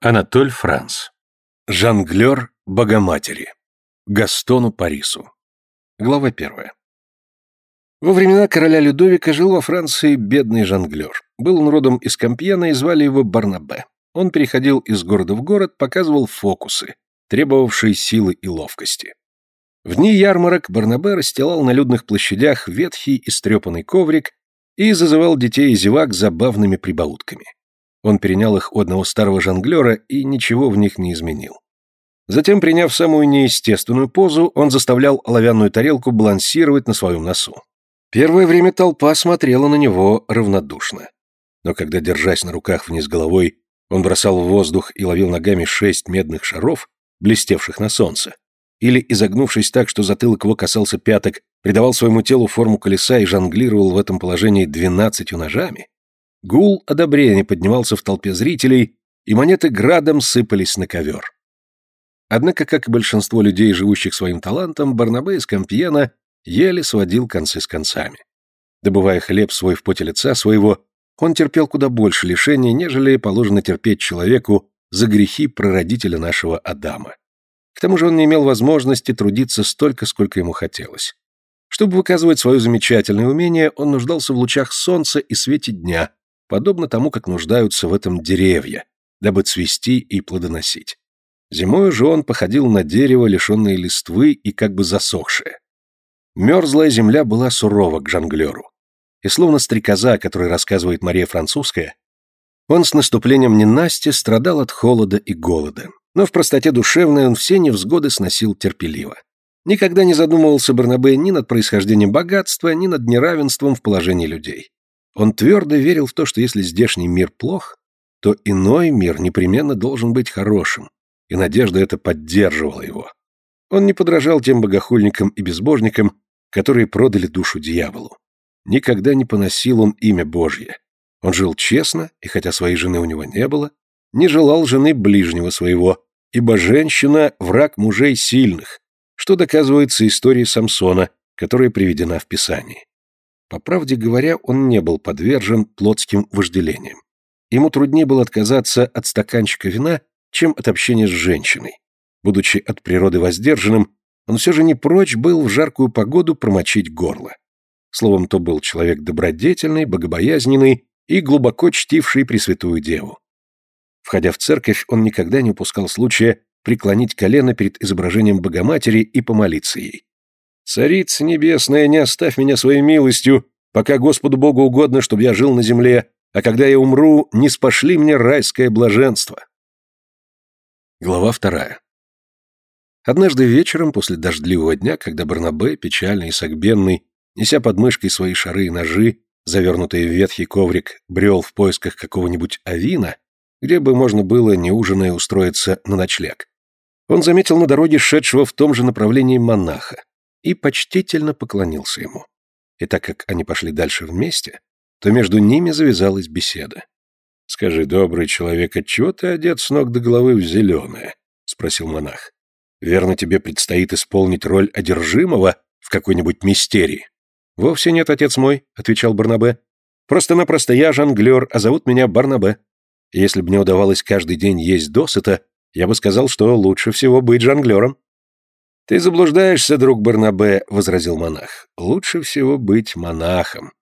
Анатоль Франц. Жонглер Богоматери. Гастону Парису. Глава первая. Во времена короля Людовика жил во Франции бедный жонглер. Был он родом из Кампьена и звали его Барнабе. Он переходил из города в город, показывал фокусы, требовавшие силы и ловкости. В дни ярмарок Барнабе расстилал на людных площадях ветхий истрепанный коврик и зазывал детей и зевак забавными прибаутками. Он перенял их у одного старого жонглера и ничего в них не изменил. Затем, приняв самую неестественную позу, он заставлял оловянную тарелку балансировать на своем носу. Первое время толпа смотрела на него равнодушно. Но когда, держась на руках вниз головой, он бросал в воздух и ловил ногами шесть медных шаров, блестевших на солнце, или, изогнувшись так, что затылок его касался пяток, придавал своему телу форму колеса и жонглировал в этом положении двенадцатью ножами, Гул одобрения поднимался в толпе зрителей, и монеты градом сыпались на ковер. Однако, как и большинство людей, живущих своим талантом, Барнабе из Кампьена еле сводил концы с концами. Добывая хлеб свой в поте лица своего, он терпел куда больше лишений, нежели положено терпеть человеку за грехи прародителя нашего Адама. К тому же он не имел возможности трудиться столько, сколько ему хотелось. Чтобы выказывать свое замечательное умение, он нуждался в лучах солнца и свете дня, подобно тому, как нуждаются в этом деревья, дабы цвести и плодоносить. Зимою же он походил на дерево, лишенное листвы и как бы засохшее. Мерзлая земля была сурова к жонглеру. И словно стрекоза, о которой рассказывает Мария Французская, он с наступлением ненасти страдал от холода и голода, но в простоте душевной он все невзгоды сносил терпеливо. Никогда не задумывался Барнабе ни над происхождением богатства, ни над неравенством в положении людей. Он твердо верил в то, что если здешний мир плох, то иной мир непременно должен быть хорошим, и надежда это поддерживала его. Он не подражал тем богохульникам и безбожникам, которые продали душу дьяволу. Никогда не поносил он имя Божье. Он жил честно, и хотя своей жены у него не было, не желал жены ближнего своего, ибо женщина – враг мужей сильных, что доказывается историей Самсона, которая приведена в Писании. По правде говоря, он не был подвержен плотским вожделениям. Ему труднее было отказаться от стаканчика вина, чем от общения с женщиной. Будучи от природы воздержанным, он все же не прочь был в жаркую погоду промочить горло. Словом, то был человек добродетельный, богобоязненный и глубоко чтивший Пресвятую Деву. Входя в церковь, он никогда не упускал случая преклонить колено перед изображением Богоматери и помолиться ей. Царица небесная, не оставь меня своей милостью, пока Господу Богу угодно, чтобы я жил на земле, а когда я умру, не спошли мне райское блаженство. Глава вторая. Однажды вечером, после дождливого дня, когда Барнабе, печальный и согбенный, неся под мышкой свои шары и ножи, завернутые в ветхий коврик, брел в поисках какого-нибудь авина, где бы можно было, не ужиная, устроиться на ночлег. Он заметил на дороге шедшего в том же направлении монаха и почтительно поклонился ему. И так как они пошли дальше вместе, то между ними завязалась беседа. «Скажи, добрый человек, отчего ты одет с ног до головы в зеленое?» — спросил монах. «Верно, тебе предстоит исполнить роль одержимого в какой-нибудь мистерии?» «Вовсе нет, отец мой», — отвечал Барнабе. «Просто-напросто я жонглер, а зовут меня Барнабе. Если бы мне удавалось каждый день есть досыта, я бы сказал, что лучше всего быть жонглером». «Ты заблуждаешься, друг Барнабе», — возразил монах. «Лучше всего быть монахом.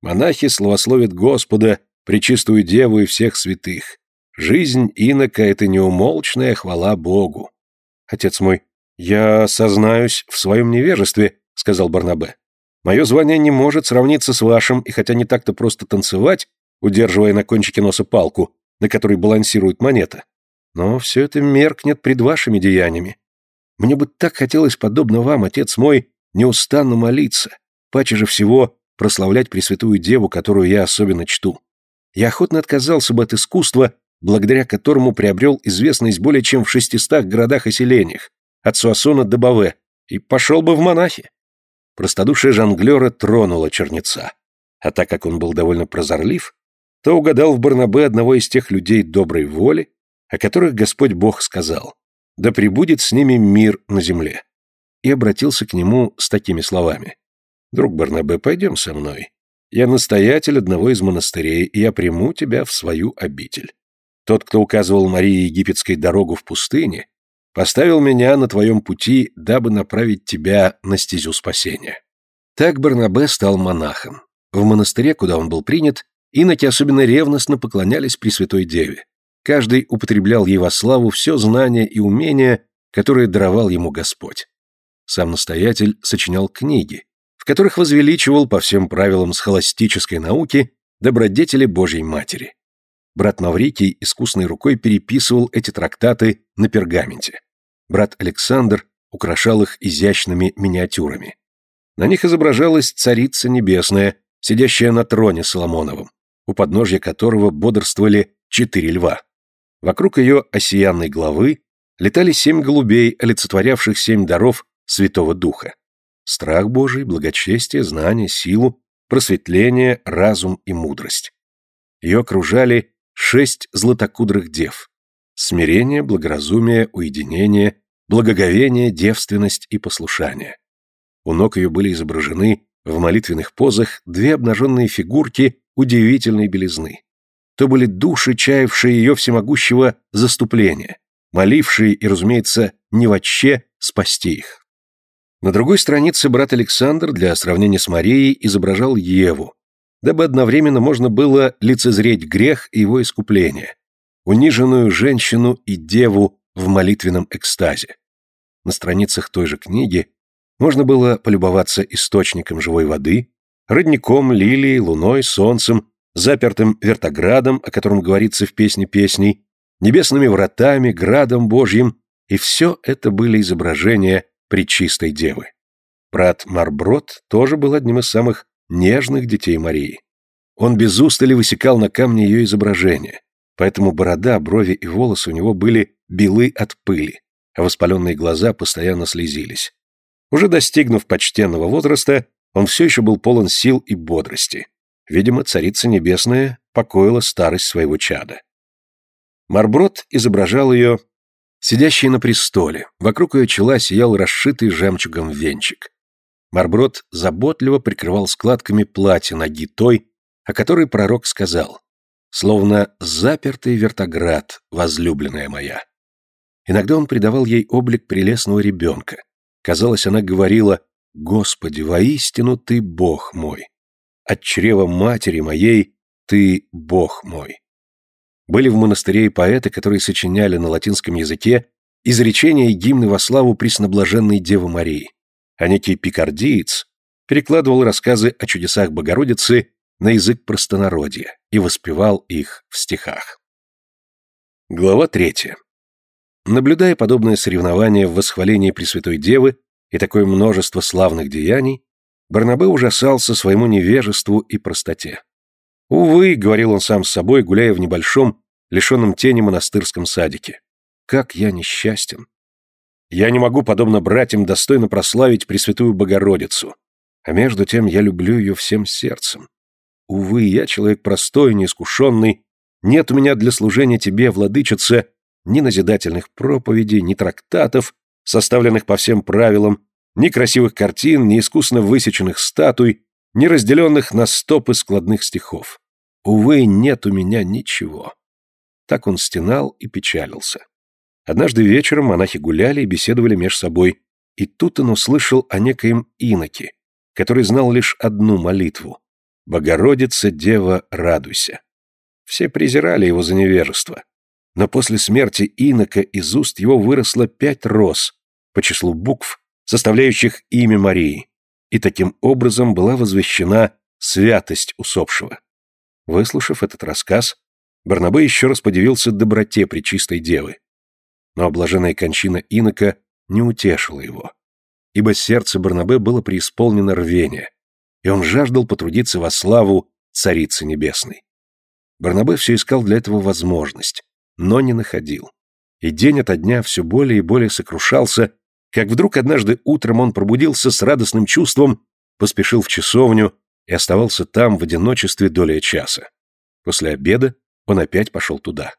Монахи славословят Господа, Пречистую Деву и всех святых. Жизнь инока — это неумолчная хвала Богу». «Отец мой, я сознаюсь в своем невежестве», — сказал Барнабе. «Мое звание не может сравниться с вашим, и хотя не так-то просто танцевать, удерживая на кончике носа палку, на которой балансирует монета, но все это меркнет пред вашими деяниями. Мне бы так хотелось, подобно вам, отец мой, неустанно молиться, паче же всего прославлять Пресвятую Деву, которую я особенно чту. Я охотно отказался бы от искусства, благодаря которому приобрел известность более чем в шестистах городах и селениях, от Суассона до Баве, и пошел бы в монахи. Простодушие жонглера тронуло черница. А так как он был довольно прозорлив, то угадал в Барнабе одного из тех людей доброй воли, о которых Господь Бог сказал да пребудет с ними мир на земле. И обратился к нему с такими словами. «Друг Барнабе, пойдем со мной. Я настоятель одного из монастырей, и я приму тебя в свою обитель». Тот, кто указывал Марии египетской дорогу в пустыне, поставил меня на твоем пути, дабы направить тебя на стезю спасения». Так Барнабе стал монахом. В монастыре, куда он был принят, иноки особенно ревностно поклонялись Пресвятой Деве. Каждый употреблял ей во славу все знание и умение, которое даровал ему Господь. Сам настоятель сочинял книги, в которых возвеличивал по всем правилам схоластической науки добродетели Божьей Матери. Брат Маврикий искусной рукой переписывал эти трактаты на пергаменте. Брат Александр украшал их изящными миниатюрами. На них изображалась Царица Небесная, сидящая на троне Соломоновом, у подножья которого бодрствовали четыре льва. Вокруг ее осиянной главы летали семь голубей, олицетворявших семь даров Святого Духа. Страх Божий, благочестие, знание, силу, просветление, разум и мудрость. Ее окружали шесть златокудрых дев. Смирение, благоразумие, уединение, благоговение, девственность и послушание. У ног ее были изображены в молитвенных позах две обнаженные фигурки удивительной белизны. То были души, чаявшие ее всемогущего заступления, молившие и, разумеется, не вообще спасти их. На другой странице брат Александр для сравнения с Марией изображал Еву, дабы одновременно можно было лицезреть грех и его искупление, униженную женщину и деву в молитвенном экстазе. На страницах той же книги можно было полюбоваться источником живой воды, родником, лилией, луной, солнцем, запертым вертоградом, о котором говорится в песне песней, небесными вратами, градом Божьим, и все это были изображения Пречистой Девы. Брат Марброд тоже был одним из самых нежных детей Марии. Он без устали высекал на камне ее изображение, поэтому борода, брови и волосы у него были белы от пыли, а воспаленные глаза постоянно слезились. Уже достигнув почтенного возраста, он все еще был полон сил и бодрости. Видимо, Царица Небесная покоила старость своего чада. Марброд изображал ее сидящей на престоле. Вокруг ее чела сиял расшитый жемчугом венчик. Марброд заботливо прикрывал складками платья ноги той, о которой пророк сказал, словно запертый вертоград, возлюбленная моя. Иногда он придавал ей облик прелестного ребенка. Казалось, она говорила, «Господи, воистину ты Бог мой! От чрева матери моей ты Бог мой!» Были в монастыре и поэты, которые сочиняли на латинском языке изречения и гимны во славу пресноблаженной Девы Марии. А некий пикардиец перекладывал рассказы о чудесах Богородицы на язык простонародья и воспевал их в стихах. Глава третья. Наблюдая подобное соревнование в восхвалении Пресвятой Девы и такое множество славных деяний, Барнабе ужасался своему невежеству и простоте. «Увы», — говорил он сам с собой, гуляя в небольшом, лишенном тени монастырском садике. «Как я несчастен! Я не могу, подобно братьям, достойно прославить Пресвятую Богородицу, а между тем я люблю ее всем сердцем. Увы, я человек простой, неискушенный, нет у меня для служения тебе, владычице, ни назидательных проповедей, ни трактатов, составленных по всем правилам, ни красивых картин, ни искусно высеченных статуй, ни разделенных на стопы складных стихов. Увы, нет у меня ничего. Так он стенал и печалился. Однажды вечером монахи гуляли и беседовали между собой, и тут он услышал о некоем иноке, который знал лишь одну молитву «Богородица, Дева, радуйся». Все презирали его за невежество. Но после смерти инока из уст его выросло пять роз по числу букв, составляющих имя Марии, и таким образом была возвещена святость усопшего. Выслушав этот рассказ, Барнабе еще раз подивился доброте Пречистой Девы. Но облаженная кончина инока не утешила его, ибо сердце Барнабе было преисполнено рвения, и он жаждал потрудиться во славу Царицы Небесной. Барнабе все искал для этого возможность, но не находил. И день ото дня все более и более сокрушался как вдруг однажды утром он пробудился с радостным чувством, поспешил в часовню и оставался там в одиночестве доля часа. После обеда он опять пошел туда.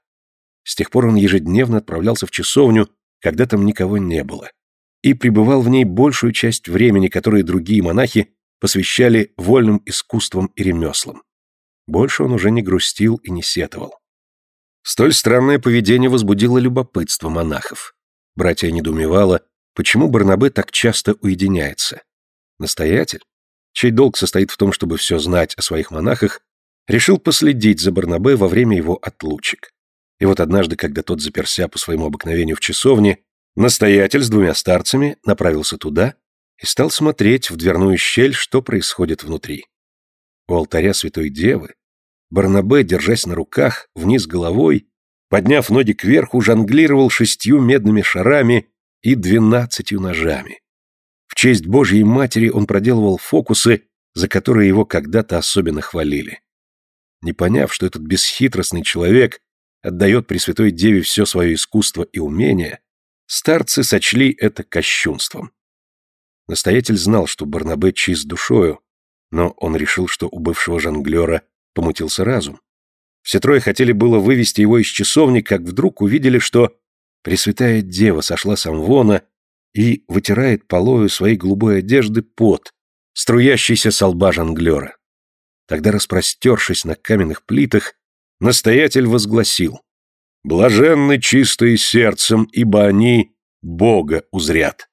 С тех пор он ежедневно отправлялся в часовню, когда там никого не было, и пребывал в ней большую часть времени, которое другие монахи посвящали вольным искусствам и ремеслам. Больше он уже не грустил и не сетовал. Столь странное поведение возбудило любопытство монахов. Братья недоумевало, почему Барнабе так часто уединяется. Настоятель, чей долг состоит в том, чтобы все знать о своих монахах, решил последить за Барнабе во время его отлучек. И вот однажды, когда тот заперся по своему обыкновению в часовне, настоятель с двумя старцами направился туда и стал смотреть в дверную щель, что происходит внутри. У алтаря Святой Девы Барнабе, держась на руках, вниз головой, подняв ноги кверху, жонглировал шестью медными шарами и двенадцатью ножами. В честь Божьей Матери он проделывал фокусы, за которые его когда-то особенно хвалили. Не поняв, что этот бесхитростный человек отдает Пресвятой Деве все свое искусство и умение, старцы сочли это кощунством. Настоятель знал, что Барнабе чист душою, но он решил, что у бывшего жонглера помутился разум. Все трое хотели было вывести его из часовни, как вдруг увидели, что Пресвятая Дева сошла с амвона и вытирает полою своей голубой одежды пот, струящийся со лба жонглера. Тогда, распростершись на каменных плитах, настоятель возгласил «Блаженны чистые сердцем, ибо они Бога узрят».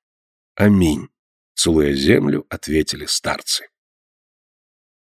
Аминь. Целуя землю, ответили старцы.